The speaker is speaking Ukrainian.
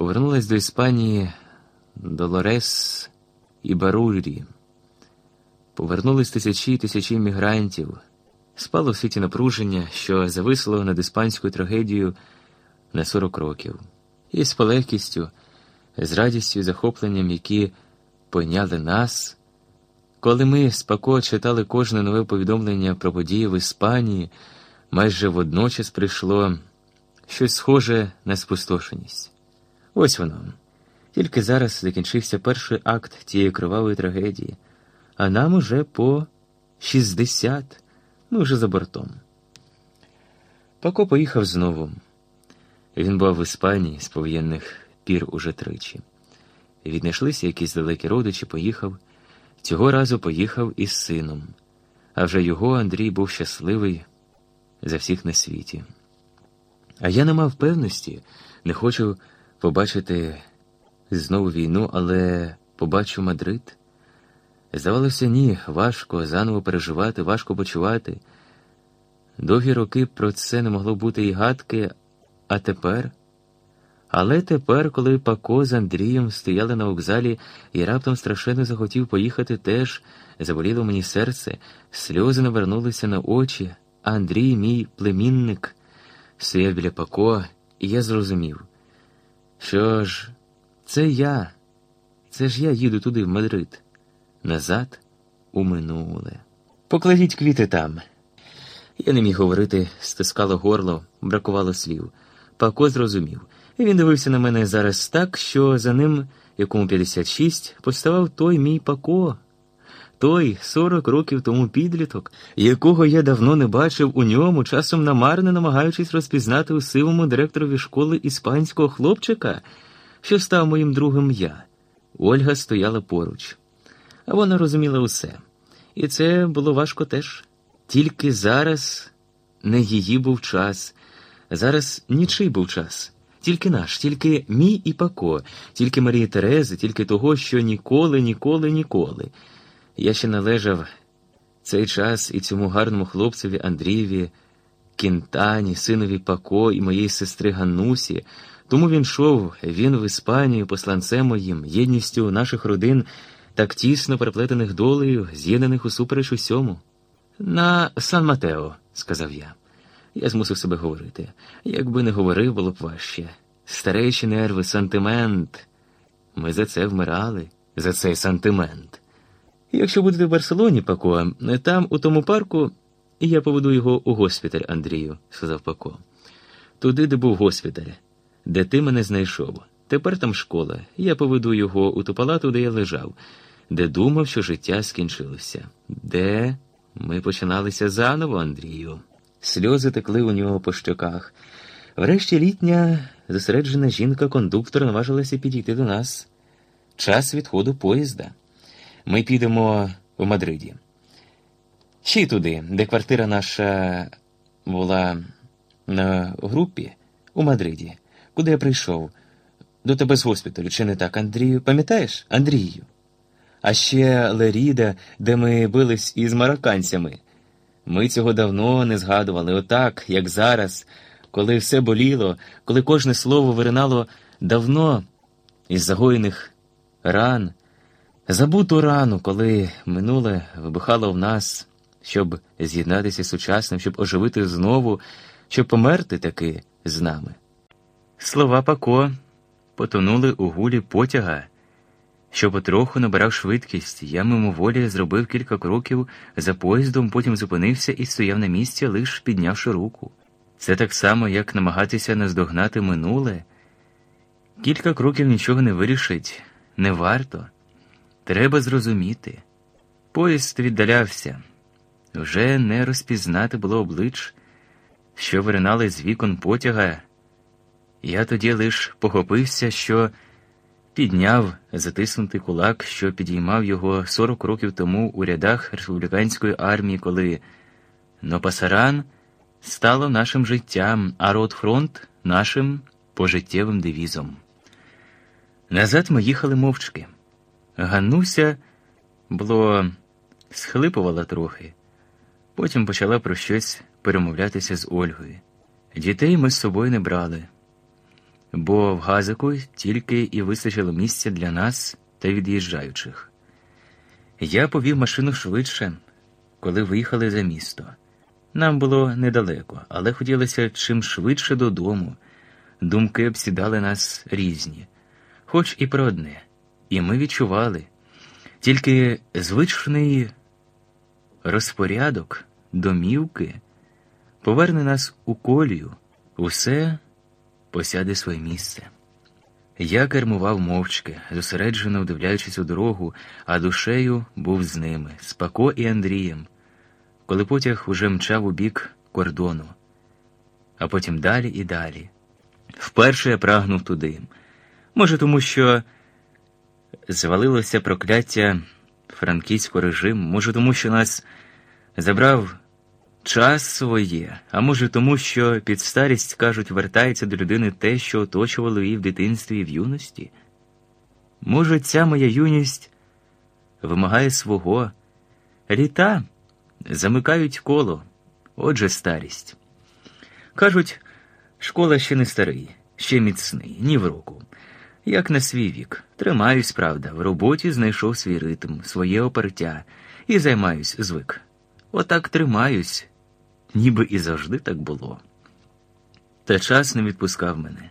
Повернулась до Іспанії Долорес і Барурі. Повернулись тисячі і тисячі мігрантів. Спало в світі напруження, що зависло над іспанською трагедією на 40 років. І з полегкістю, з радістю і захопленням, які пойняли нас, коли ми спако читали кожне нове повідомлення про події в Іспанії, майже водночас прийшло щось схоже на спустошеність. Ось воно. Тільки зараз закінчився перший акт тієї кривавої трагедії, а нам уже по 60, ми вже за бортом. Пако поїхав знову. Він був в Іспанії з повоєнних пір уже тричі. Віднайшлися якісь далекі родичі, поїхав. Цього разу поїхав із сином, а вже його Андрій був щасливий за всіх на світі. А я не мав певності, не хочу побачити знову війну, але побачу Мадрид. Здавалося, ні, важко заново переживати, важко почувати. Довгі роки про це не могло бути і гадки, а тепер. Але тепер, коли Пако з Андрієм стояли на вокзалі і раптом страшенно захотів поїхати теж, заболіло мені серце, сльози навернулися на очі, Андрій, мій племінник, стояв біля Пако, і я зрозумів, що ж, це я, це ж я їду туди, в Мадрид, назад у минуле. Покладіть квіти там. Я не міг говорити, стискало горло, бракувало слів. Пако зрозумів. Він дивився на мене зараз так, що за ним, якому 56, поставав той мій Пако. Той 40 років тому підліток, якого я давно не бачив у ньому, часом намарне намагаючись розпізнати у сивому директорові школи іспанського хлопчика, що став моїм другом я. Ольга стояла поруч. А вона розуміла усе. І це було важко теж. Тільки зараз не її був час, зараз нічий був час. Тільки наш, тільки мій і Пако, тільки Марії Терези, тільки того, що ніколи, ніколи, ніколи. Я ще належав цей час і цьому гарному хлопцеві Андрієві, Кінтані, синові Пако і моєї сестри Ганнусі. Тому він йшов, він в Іспанію, посланцем моїм, єдністю наших родин, так тісно переплетених долею, з'єднаних усупереч усьому. На Сан Матео, сказав я. Я змусив себе говорити. Якби не говорив, було б важче. Старечі нерви, сантимент. Ми за це вмирали, за цей сантимент. Якщо будете в Барселоні, Пако, там, у тому парку, я поведу його у госпіталь, Андрію, сказав Пако. Туди, де був госпіталь, де ти мене знайшов. Тепер там школа. Я поведу його у ту палату, де я лежав, де думав, що життя скінчилося. Де ми починалися заново, Андрію. Сльози текли у нього по щоках. Врешті літня зосереджена жінка-кондуктор наважилася підійти до нас. Час відходу поїзда. Ми підемо в Мадриді. Ще й туди, де квартира наша була на групі у Мадриді, куди я прийшов. До тебе з госпіталю, чи не так, Андрію? Пам'ятаєш, Андрію? А ще Леріда, де ми бились із марокканцями. Ми цього давно не згадували, отак, як зараз, коли все боліло, коли кожне слово виринало давно із загоєних ран, забуту рану, коли минуле вибухало в нас, щоб з'єднатися з сучасним, щоб оживити знову, щоб померти таки з нами. Слова Пако потонули у гулі потяга що потроху набирав швидкість. Я мимоволі зробив кілька кроків за поїздом, потім зупинився і стояв на місці, лиш піднявши руку. Це так само, як намагатися наздогнати минуле. Кілька кроків нічого не вирішить, не варто. Треба зрозуміти. Поїзд віддалявся. Вже не розпізнати було облич, що виринали з вікон потяга. Я тоді лиш похопився, що підняв затиснутий кулак, що підіймав його 40 років тому у рядах республіканської армії, коли Нопасаран стало нашим життям, а Ротфронт нашим пожиттєвим девізом. Назад ми їхали мовчки. Ганнуся було схлипувала трохи, потім почала про щось перемовлятися з Ольгою. Дітей ми з собою не брали. бо в газику тільки і вистачило місця для нас та від'їжджаючих. Я повів машину швидше, коли виїхали за місто. Нам було недалеко, але хотілося чим швидше додому. Думки обсідали нас різні, хоч і про одне, і ми відчували. Тільки звичний розпорядок домівки поверне нас у колію, усе посяде своє місце. Я кермував мовчки, зосереджено вдивляючись у дорогу, а душею був з ними, з Пако і Андрієм, коли потяг уже мчав у бік кордону, а потім далі і далі. Вперше я прагнув туди. Може, тому що звалилося прокляття франківського режиму, може, тому що нас забрав час своє, а може, тому що під старість, кажуть, вертається до людини те, що оточувало її в дитинстві і в юності. Може, ця моя юність вимагає свого. Літа замикають коло, отже, старість. Кажуть, школа ще не старий, ще міцний, ні в року. Як на свій вік, тримаюсь, правда, в роботі знайшов свій ритм, своє опертя і займаюсь звик. Отак тримаюсь, ніби і завжди так було. Та час не відпускав мене.